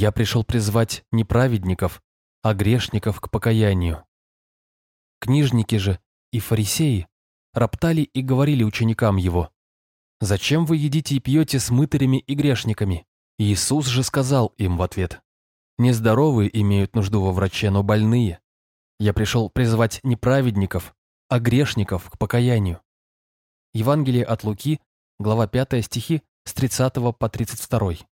Я пришел призвать не праведников, а грешников к покаянию. Книжники же и фарисеи роптали и говорили ученикам его, «Зачем вы едите и пьете с мытарями и грешниками?» Иисус же сказал им в ответ, «Нездоровые имеют нужду во враче, но больные. Я пришел призвать не праведников, а грешников к покаянию». Евангелие от Луки, глава 5 стихи с 30 по 32.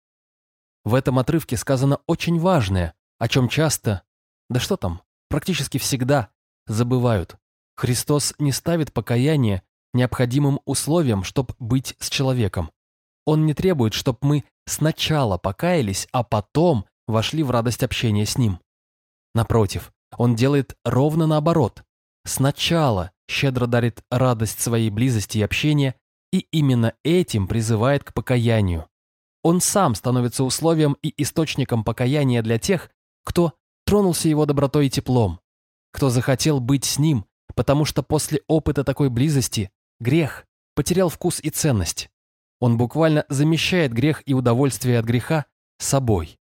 В этом отрывке сказано очень важное, о чем часто, да что там, практически всегда забывают. Христос не ставит покаяние необходимым условием, чтобы быть с человеком. Он не требует, чтобы мы сначала покаялись, а потом вошли в радость общения с Ним. Напротив, Он делает ровно наоборот. Сначала щедро дарит радость своей близости и общения, и именно этим призывает к покаянию. Он сам становится условием и источником покаяния для тех, кто тронулся его добротой и теплом, кто захотел быть с ним, потому что после опыта такой близости грех потерял вкус и ценность. Он буквально замещает грех и удовольствие от греха собой,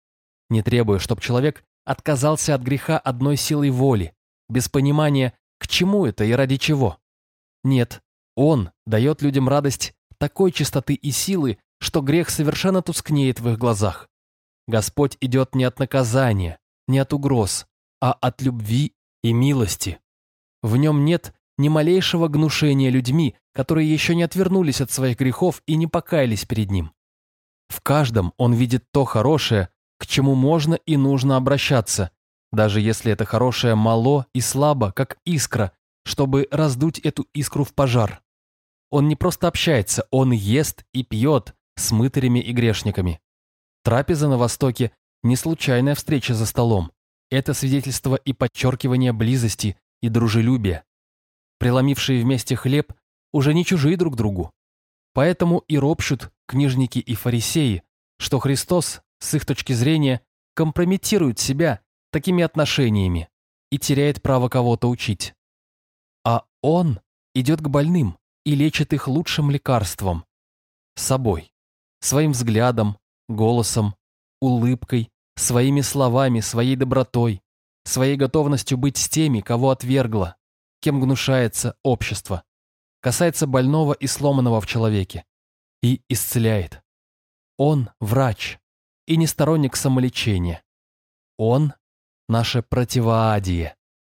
не требуя, чтобы человек отказался от греха одной силой воли, без понимания, к чему это и ради чего. Нет, он дает людям радость такой чистоты и силы, что грех совершенно тускнеет в их глазах. Господь идет не от наказания, не от угроз, а от любви и милости. В нем нет ни малейшего гнушения людьми, которые еще не отвернулись от своих грехов и не покаялись перед ним. В каждом он видит то хорошее, к чему можно и нужно обращаться, даже если это хорошее мало и слабо, как искра, чтобы раздуть эту искру в пожар. Он не просто общается, он ест и пьет с мытарями и грешниками. Трапеза на Востоке – не случайная встреча за столом. Это свидетельство и подчеркивание близости и дружелюбия. Преломившие вместе хлеб уже не чужие друг другу. Поэтому и ропщут книжники и фарисеи, что Христос, с их точки зрения, компрометирует себя такими отношениями и теряет право кого-то учить. А Он идет к больным и лечит их лучшим лекарством – собой, своим взглядом, голосом, улыбкой, своими словами, своей добротой, своей готовностью быть с теми, кого отвергла, кем гнушается общество, касается больного и сломанного в человеке и исцеляет. Он – врач и не сторонник самолечения. Он – наше противоадие.